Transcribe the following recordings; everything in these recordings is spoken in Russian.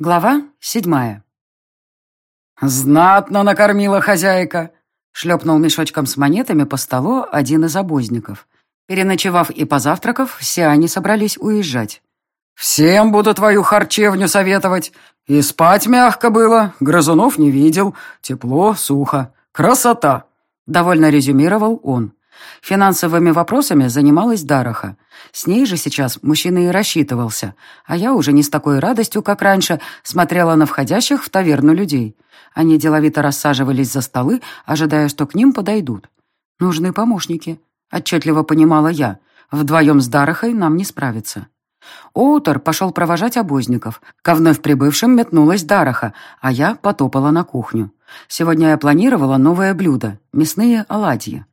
Глава седьмая. «Знатно накормила хозяйка!» — шлепнул мешочком с монетами по столу один из обозников. Переночевав и позавтракав, все они собрались уезжать. «Всем буду твою харчевню советовать. И спать мягко было, грызунов не видел, тепло, сухо. Красота!» — довольно резюмировал он. Финансовыми вопросами занималась Дараха. С ней же сейчас мужчина и рассчитывался, а я уже не с такой радостью, как раньше, смотрела на входящих в таверну людей. Они деловито рассаживались за столы, ожидая, что к ним подойдут. «Нужны помощники», — отчетливо понимала я. «Вдвоем с Дарахой нам не справиться». Оутер пошел провожать обозников. Ко вновь прибывшим метнулась Дараха, а я потопала на кухню. Сегодня я планировала новое блюдо — мясные оладьи.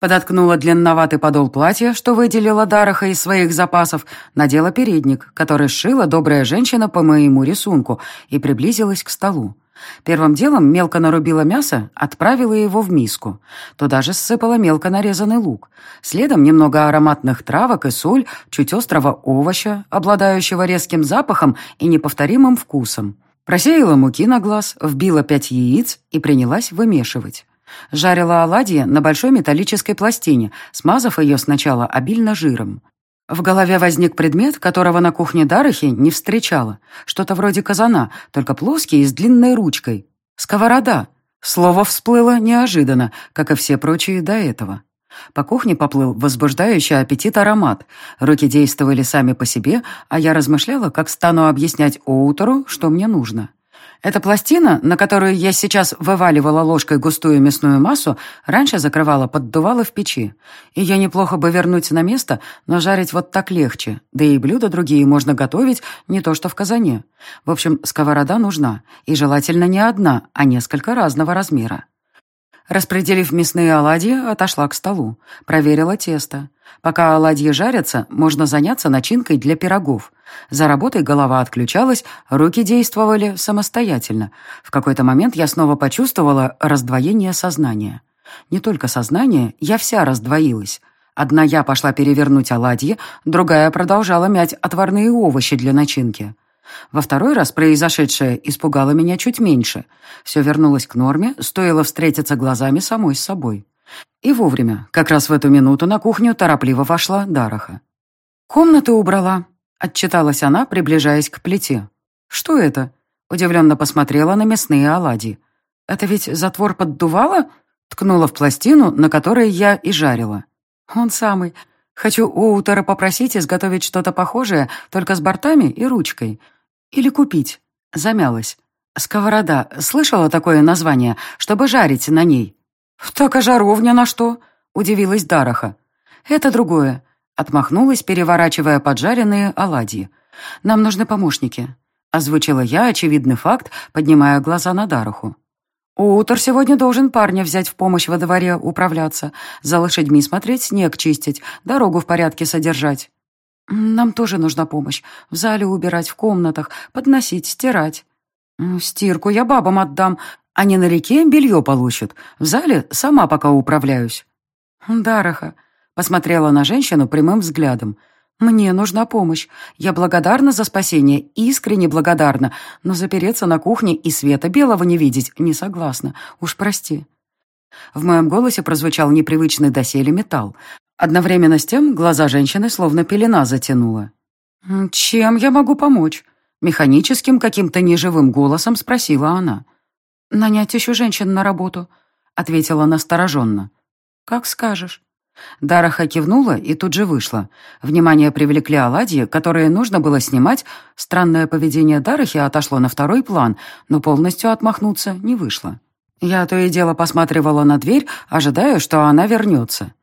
Подоткнула длинноватый подол платья, что выделила Дараха из своих запасов, надела передник, который сшила добрая женщина по моему рисунку, и приблизилась к столу. Первым делом мелко нарубила мясо, отправила его в миску. Туда же ссыпала мелко нарезанный лук. Следом немного ароматных травок и соль, чуть острого овоща, обладающего резким запахом и неповторимым вкусом. Просеяла муки на глаз, вбила пять яиц и принялась вымешивать. Жарила оладьи на большой металлической пластине, смазав ее сначала обильно жиром. В голове возник предмет, которого на кухне Дарахи не встречала. Что-то вроде казана, только плоский и с длинной ручкой. Сковорода. Слово всплыло неожиданно, как и все прочие до этого. По кухне поплыл возбуждающий аппетит аромат. Руки действовали сами по себе, а я размышляла, как стану объяснять Оутеру, что мне нужно. Эта пластина, на которую я сейчас вываливала ложкой густую мясную массу, раньше закрывала поддувало в печи. Ее неплохо бы вернуть на место, но жарить вот так легче. Да и блюда другие можно готовить, не то что в казане. В общем, сковорода нужна. И желательно не одна, а несколько разного размера. Распределив мясные оладьи, отошла к столу. Проверила тесто. Пока оладьи жарятся, можно заняться начинкой для пирогов. За работой голова отключалась, руки действовали самостоятельно. В какой-то момент я снова почувствовала раздвоение сознания. Не только сознание, я вся раздвоилась. Одна я пошла перевернуть оладьи, другая продолжала мять отварные овощи для начинки. Во второй раз произошедшее испугало меня чуть меньше. Все вернулось к норме, стоило встретиться глазами самой с собой. И вовремя, как раз в эту минуту на кухню торопливо вошла Дараха. «Комнату убрала», — отчиталась она, приближаясь к плите. «Что это?» — удивленно посмотрела на мясные оладьи. «Это ведь затвор поддувала?» — ткнула в пластину, на которой я и жарила. «Он самый. Хочу у Утера попросить изготовить что-то похожее, только с бортами и ручкой. Или купить. Замялась. Сковорода. Слышала такое название, чтобы жарить на ней? Так а жаровня на что? Удивилась Дараха. Это другое. Отмахнулась, переворачивая поджаренные оладьи. Нам нужны помощники. Озвучила я очевидный факт, поднимая глаза на Дараху. Утор сегодня должен парня взять в помощь во дворе управляться, за лошадьми смотреть, снег чистить, дорогу в порядке содержать. Нам тоже нужна помощь. В зале убирать, в комнатах, подносить, стирать. Стирку я бабам отдам. Они на реке белье получат. В зале сама пока управляюсь. Дараха посмотрела на женщину прямым взглядом. «Мне нужна помощь. Я благодарна за спасение, искренне благодарна, но запереться на кухне и света белого не видеть не согласна. Уж прости». В моем голосе прозвучал непривычный доселе металл. Одновременно с тем глаза женщины словно пелена затянула. «Чем я могу помочь?» Механическим, каким-то неживым голосом спросила она. «Нанять еще женщин на работу», — ответила настороженно. «Как скажешь». Дараха кивнула и тут же вышла. Внимание привлекли оладьи, которые нужно было снимать. Странное поведение Дарахи отошло на второй план, но полностью отмахнуться не вышло. Я то и дело посматривала на дверь, ожидая, что она вернется.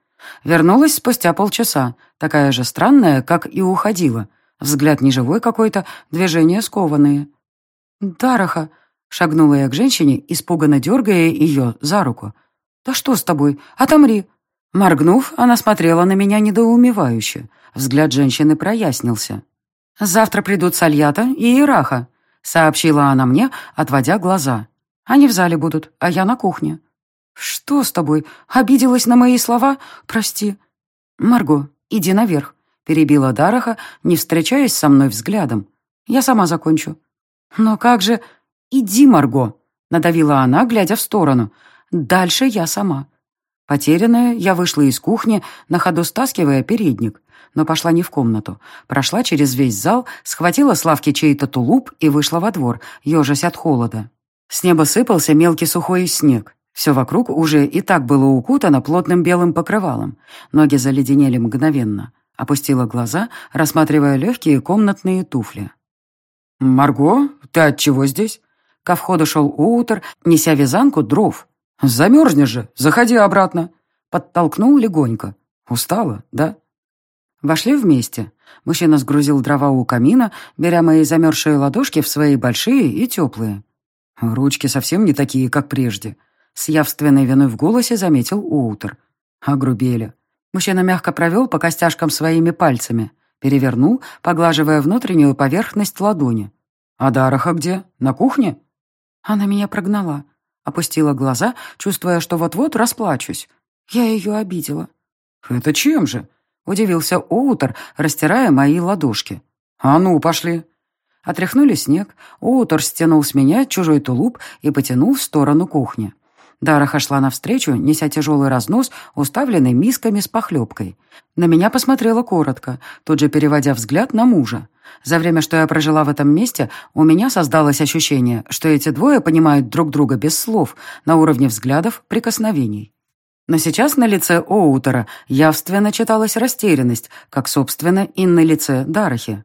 Вернулась спустя полчаса, такая же странная, как и уходила. Взгляд неживой какой-то, движения скованные. «Дараха!» — шагнула я к женщине, испуганно дергая ее за руку. «Да что с тобой? Отомри!» Моргнув, она смотрела на меня недоумевающе. Взгляд женщины прояснился. «Завтра придут Сальята и Ираха», — сообщила она мне, отводя глаза. «Они в зале будут, а я на кухне». «Что с тобой? Обиделась на мои слова? Прости». «Марго, иди наверх», — перебила Дараха, не встречаясь со мной взглядом. «Я сама закончу». «Но как же...» «Иди, Марго!» — надавила она, глядя в сторону. «Дальше я сама». Потерянная, я вышла из кухни, на ходу стаскивая передник, но пошла не в комнату. Прошла через весь зал, схватила с лавки чей-то тулуп и вышла во двор, ежась от холода. С неба сыпался мелкий сухой снег. Все вокруг уже и так было укутано плотным белым покрывалом. Ноги заледенели мгновенно. Опустила глаза, рассматривая легкие комнатные туфли. «Марго, ты от чего здесь?» Ко входу шел Уутер, неся вязанку дров. «Замерзнешь же, заходи обратно». Подтолкнул легонько. «Устала, да?» Вошли вместе. Мужчина сгрузил дрова у камина, беря мои замерзшие ладошки в свои большие и теплые. Ручки совсем не такие, как прежде. С явственной виной в голосе заметил Уутер. Огрубели. Мужчина мягко провел по костяшкам своими пальцами. Перевернул, поглаживая внутреннюю поверхность ладони. «А Дараха где? На кухне?» Она меня прогнала. Опустила глаза, чувствуя, что вот-вот расплачусь. Я ее обидела. «Это чем же?» — удивился Оутер, растирая мои ладошки. «А ну, пошли!» Отряхнули снег, Оутер стянул с меня чужой тулуп и потянул в сторону кухни. Дараха шла навстречу, неся тяжелый разнос, уставленный мисками с похлебкой. На меня посмотрела коротко, тут же переводя взгляд на мужа. За время, что я прожила в этом месте, у меня создалось ощущение, что эти двое понимают друг друга без слов, на уровне взглядов, прикосновений. Но сейчас на лице Оутера явственно читалась растерянность, как, собственно, и на лице Дарахи.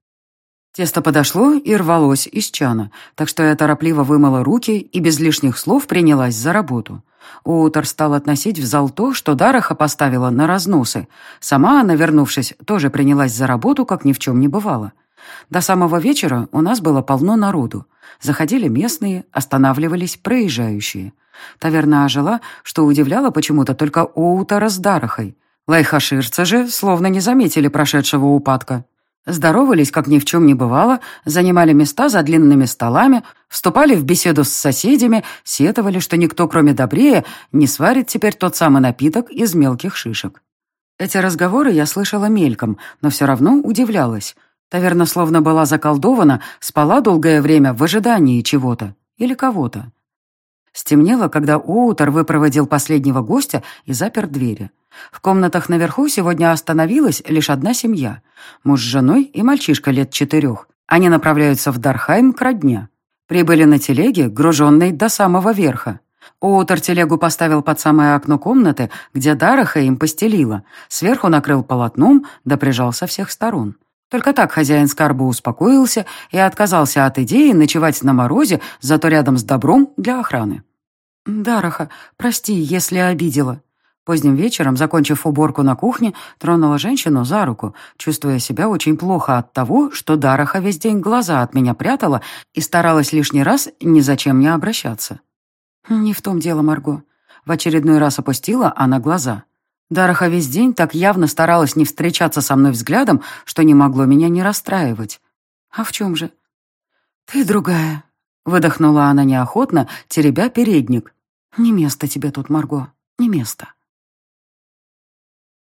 Тесто подошло и рвалось из чана, так что я торопливо вымыла руки и без лишних слов принялась за работу. Уутер стал относить в зал то, что Дараха поставила на разносы. Сама она, вернувшись, тоже принялась за работу, как ни в чем не бывало. До самого вечера у нас было полно народу. Заходили местные, останавливались проезжающие. Таверна ожила, что удивляло почему-то только Оутера с Дарахой. Лайхаширцы же словно не заметили прошедшего упадка. Здоровались, как ни в чем не бывало, занимали места за длинными столами, вступали в беседу с соседями, сетовали, что никто, кроме Добрея, не сварит теперь тот самый напиток из мелких шишек. Эти разговоры я слышала мельком, но все равно удивлялась. Таверна словно была заколдована, спала долгое время в ожидании чего-то или кого-то. Стемнело, когда Оутер выпроводил последнего гостя и запер двери. В комнатах наверху сегодня остановилась лишь одна семья. Муж с женой и мальчишка лет четырех. Они направляются в Дархайм к родне. Прибыли на телеге, груженной до самого верха. Оутер телегу поставил под самое окно комнаты, где Дараха им постелила. Сверху накрыл полотном, да прижал со всех сторон. Только так хозяин скарба успокоился и отказался от идеи ночевать на морозе, зато рядом с добром для охраны. «Дараха, прости, если обидела», Поздним вечером, закончив уборку на кухне, тронула женщину за руку, чувствуя себя очень плохо от того, что Дараха весь день глаза от меня прятала и старалась лишний раз ни зачем не обращаться. «Не в том дело, Марго». В очередной раз опустила она глаза. Дараха весь день так явно старалась не встречаться со мной взглядом, что не могло меня не расстраивать. «А в чем же?» «Ты другая», — выдохнула она неохотно, теребя передник. «Не место тебе тут, Марго, не место».